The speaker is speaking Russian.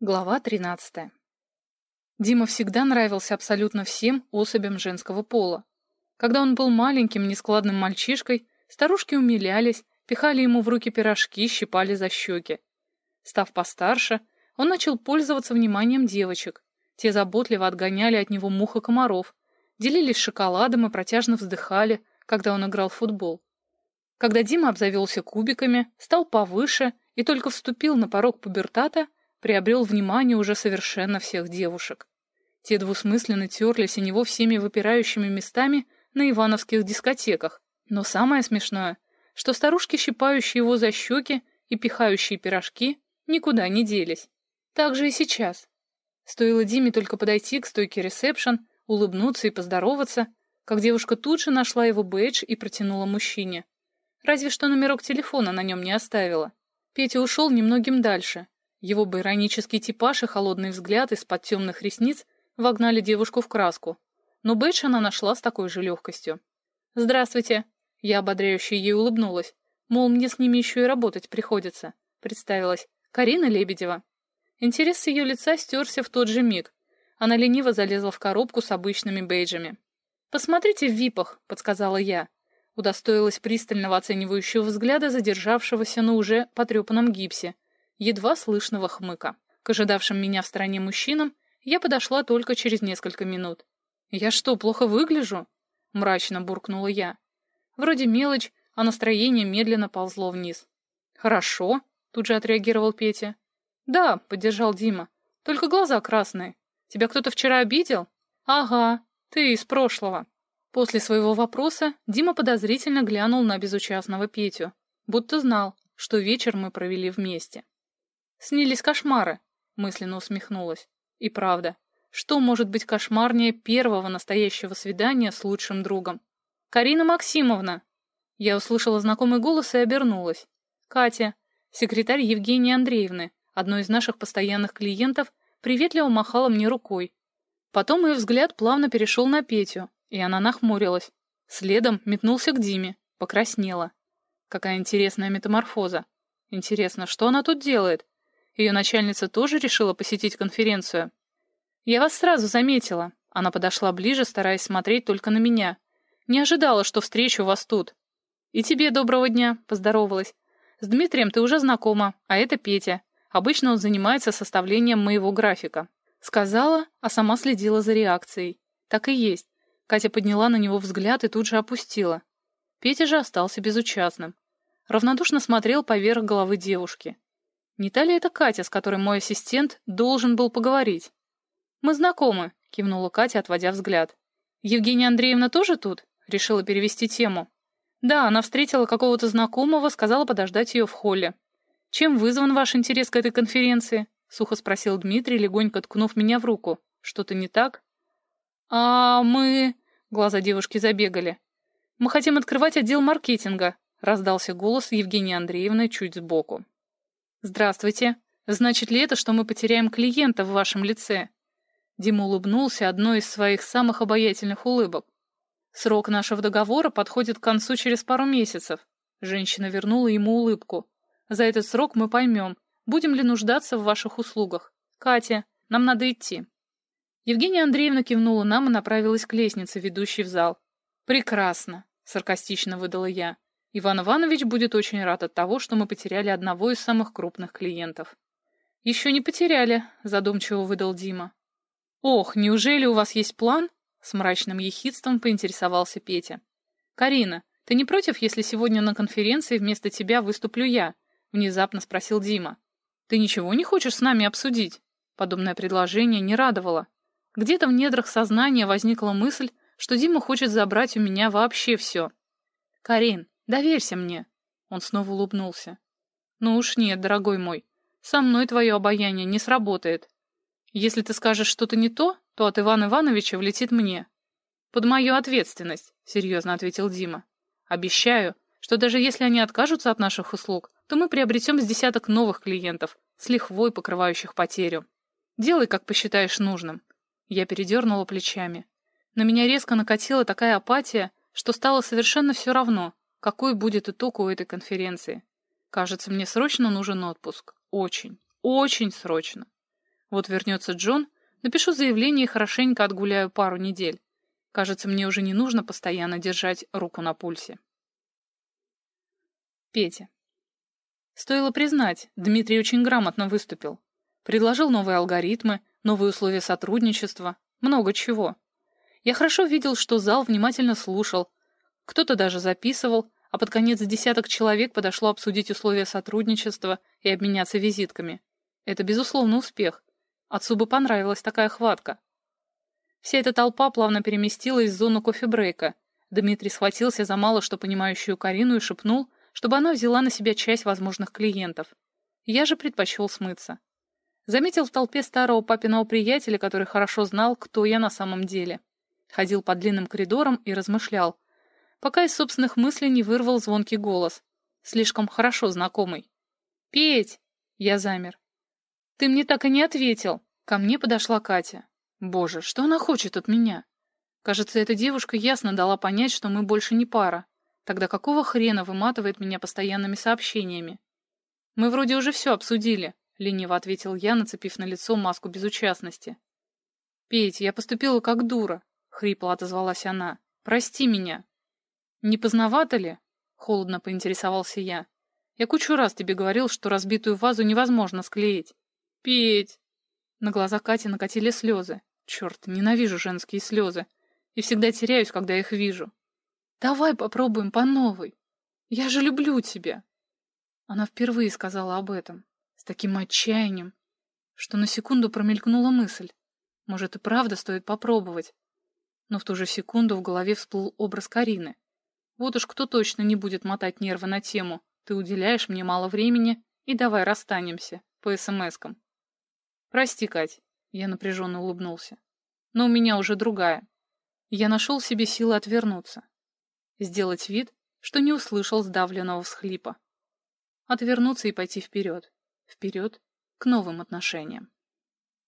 Глава 13. Дима всегда нравился абсолютно всем особям женского пола. Когда он был маленьким, нескладным мальчишкой, старушки умилялись, пихали ему в руки пирожки, щипали за щеки. Став постарше, он начал пользоваться вниманием девочек. Те заботливо отгоняли от него мух и комаров, делились шоколадом и протяжно вздыхали, когда он играл в футбол. Когда Дима обзавелся кубиками, стал повыше и только вступил на порог пубертата, приобрел внимание уже совершенно всех девушек. Те двусмысленно терлись о него всеми выпирающими местами на ивановских дискотеках. Но самое смешное, что старушки, щипающие его за щеки и пихающие пирожки, никуда не делись. Так же и сейчас. Стоило Диме только подойти к стойке ресепшн, улыбнуться и поздороваться, как девушка тут же нашла его бейдж и протянула мужчине. Разве что номерок телефона на нем не оставила. Петя ушел немногим дальше, его бы иронический типаж и холодный взгляд из-под темных ресниц вогнали девушку в краску. Но бэдж она нашла с такой же легкостью. «Здравствуйте!» Я ободряюще ей улыбнулась. Мол, мне с ними еще и работать приходится. Представилась. Карина Лебедева. Интерес с ее лица стерся в тот же миг. Она лениво залезла в коробку с обычными бейджами. «Посмотрите в випах», — подсказала я. Удостоилась пристального оценивающего взгляда задержавшегося на уже потрепанном гипсе — едва слышного хмыка. К ожидавшим меня в стороне мужчинам я подошла только через несколько минут. «Я что, плохо выгляжу?» — мрачно буркнула я. Вроде мелочь, а настроение медленно ползло вниз. «Хорошо», — тут же отреагировал Петя. «Да», — поддержал Дима. «Только глаза красные. Тебя кто-то вчера обидел?» «Ага, ты из прошлого». После своего вопроса Дима подозрительно глянул на безучастного Петю, будто знал, что вечер мы провели вместе. Снились кошмары, мысленно усмехнулась. И правда, что может быть кошмарнее первого настоящего свидания с лучшим другом? «Карина Максимовна!» Я услышала знакомый голос и обернулась. Катя, секретарь Евгении Андреевны, одной из наших постоянных клиентов, приветливо махала мне рукой. Потом ее взгляд плавно перешел на Петю, и она нахмурилась. Следом метнулся к Диме, покраснела. Какая интересная метаморфоза. Интересно, что она тут делает? Ее начальница тоже решила посетить конференцию. «Я вас сразу заметила». Она подошла ближе, стараясь смотреть только на меня. «Не ожидала, что встречу вас тут». «И тебе доброго дня», — поздоровалась. «С Дмитрием ты уже знакома, а это Петя. Обычно он занимается составлением моего графика». Сказала, а сама следила за реакцией. Так и есть. Катя подняла на него взгляд и тут же опустила. Петя же остался безучастным. Равнодушно смотрел поверх головы девушки. Не та ли это Катя, с которой мой ассистент должен был поговорить? «Мы знакомы», — кивнула Катя, отводя взгляд. «Евгения Андреевна тоже тут?» — решила перевести тему. «Да, она встретила какого-то знакомого, сказала подождать ее в холле». «Чем вызван ваш интерес к этой конференции?» — сухо спросил Дмитрий, легонько ткнув меня в руку. «Что-то не так?» «А мы...» — глаза девушки забегали. «Мы хотим открывать отдел маркетинга», — раздался голос Евгении Андреевны чуть сбоку. «Здравствуйте. Значит ли это, что мы потеряем клиента в вашем лице?» Дима улыбнулся одной из своих самых обаятельных улыбок. «Срок нашего договора подходит к концу через пару месяцев». Женщина вернула ему улыбку. «За этот срок мы поймем, будем ли нуждаться в ваших услугах. Катя, нам надо идти». Евгения Андреевна кивнула нам и направилась к лестнице, ведущей в зал. «Прекрасно», — саркастично выдала я. Иван Иванович будет очень рад от того, что мы потеряли одного из самых крупных клиентов. «Еще не потеряли», — задумчиво выдал Дима. «Ох, неужели у вас есть план?» — с мрачным ехидством поинтересовался Петя. «Карина, ты не против, если сегодня на конференции вместо тебя выступлю я?» — внезапно спросил Дима. «Ты ничего не хочешь с нами обсудить?» Подобное предложение не радовало. Где-то в недрах сознания возникла мысль, что Дима хочет забрать у меня вообще все. «Карин, Доверься мне. Он снова улыбнулся. Ну уж нет, дорогой мой. Со мной твое обаяние не сработает. Если ты скажешь что-то не то, то от Ивана Ивановича влетит мне. Под мою ответственность, серьезно ответил Дима. Обещаю, что даже если они откажутся от наших услуг, то мы приобретем с десяток новых клиентов, с лихвой покрывающих потерю. Делай, как посчитаешь нужным. Я передернула плечами. На меня резко накатила такая апатия, что стало совершенно все равно, какой будет итог у этой конференции. Кажется, мне срочно нужен отпуск. Очень, очень срочно. Вот вернется Джон, напишу заявление и хорошенько отгуляю пару недель. Кажется, мне уже не нужно постоянно держать руку на пульсе. Петя. Стоило признать, Дмитрий очень грамотно выступил. Предложил новые алгоритмы, новые условия сотрудничества, много чего. Я хорошо видел, что зал внимательно слушал, кто-то даже записывал, а под конец десяток человек подошло обсудить условия сотрудничества и обменяться визитками. Это, безусловно, успех. Отцу бы понравилась такая хватка. Вся эта толпа плавно переместилась в зону кофе-брейка. Дмитрий схватился за мало что понимающую Карину и шепнул, чтобы она взяла на себя часть возможных клиентов. Я же предпочел смыться. Заметил в толпе старого папиного приятеля, который хорошо знал, кто я на самом деле. Ходил по длинным коридорам и размышлял, пока из собственных мыслей не вырвал звонкий голос, слишком хорошо знакомый. «Петь!» Я замер. «Ты мне так и не ответил!» Ко мне подошла Катя. Боже, что она хочет от меня? Кажется, эта девушка ясно дала понять, что мы больше не пара. Тогда какого хрена выматывает меня постоянными сообщениями? Мы вроде уже все обсудили, лениво ответил я, нацепив на лицо маску безучастности. Петь, я поступила как дура, хрипло отозвалась она. Прости меня. Не поздновато ли? Холодно поинтересовался я. Я кучу раз тебе говорил, что разбитую вазу невозможно склеить. Петь! На глаза Кати накатили слезы. Черт, ненавижу женские слезы. И всегда теряюсь, когда их вижу. Давай попробуем по новой. Я же люблю тебя. Она впервые сказала об этом. С таким отчаянием, что на секунду промелькнула мысль. Может, и правда стоит попробовать. Но в ту же секунду в голове всплыл образ Карины. Вот уж кто точно не будет мотать нервы на тему. Ты уделяешь мне мало времени, и давай расстанемся по смс-кам. Прости, Кать. Я напряженно улыбнулся. «Но у меня уже другая. Я нашел себе силы отвернуться. Сделать вид, что не услышал сдавленного всхлипа. Отвернуться и пойти вперед. Вперед к новым отношениям.